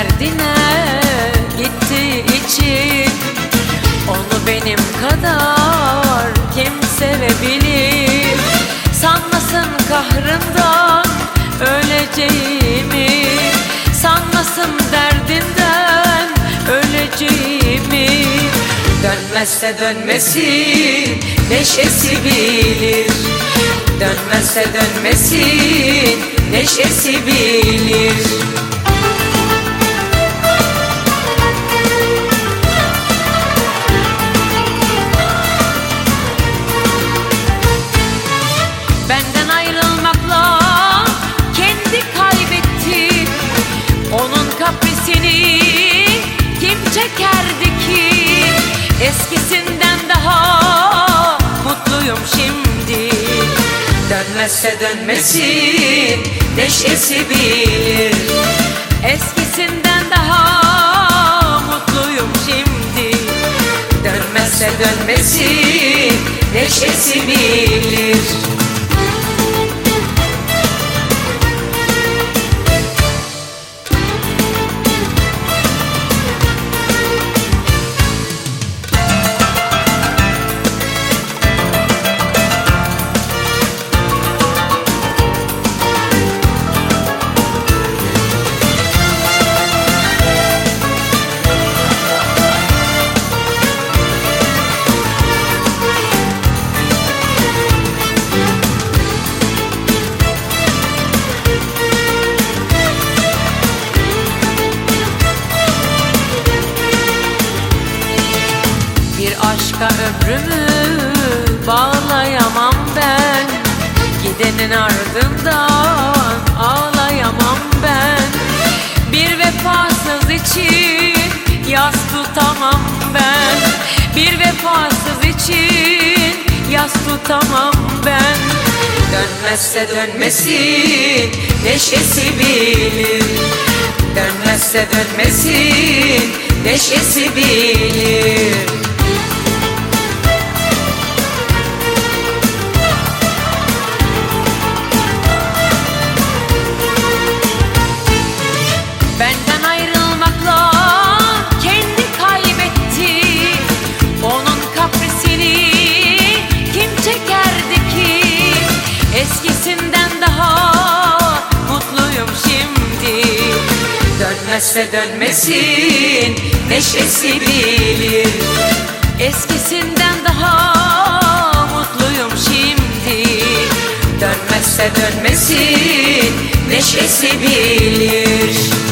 derdine gitti için Onu benim kadar kim sevebilir? Sanmasın kahrından öleceğimi? Sanmasın derdimden öleceğimi? Dönmezse dönmesin neşesi bilir. Dönmezse dönmesin neşesi bilir. Benden ayrılmakla kendi kaybetti. Onun kaprisini kim çekerdi ki? Eskisinden daha mutluyum şimdi. Dönmezse dönmesin neşesi bilir. Eskisinden daha mutluyum şimdi. Dönmezse dönmesin neşesi bilir Bir aşka ömrümü bağlayamam ben. Gidenin ardından ağlayamam ben. Bir vefasız için yas tutamam ben. Bir vefasız için yas tutamam ben. Dönmezse dönmesin neşesi bilir. Dönmezse dönmesin neşesi bilir Dönmezse dönmesin neşesi bilir. Eskisinden daha mutluyum şimdi. Dönmezse dönmesin neşesi bilir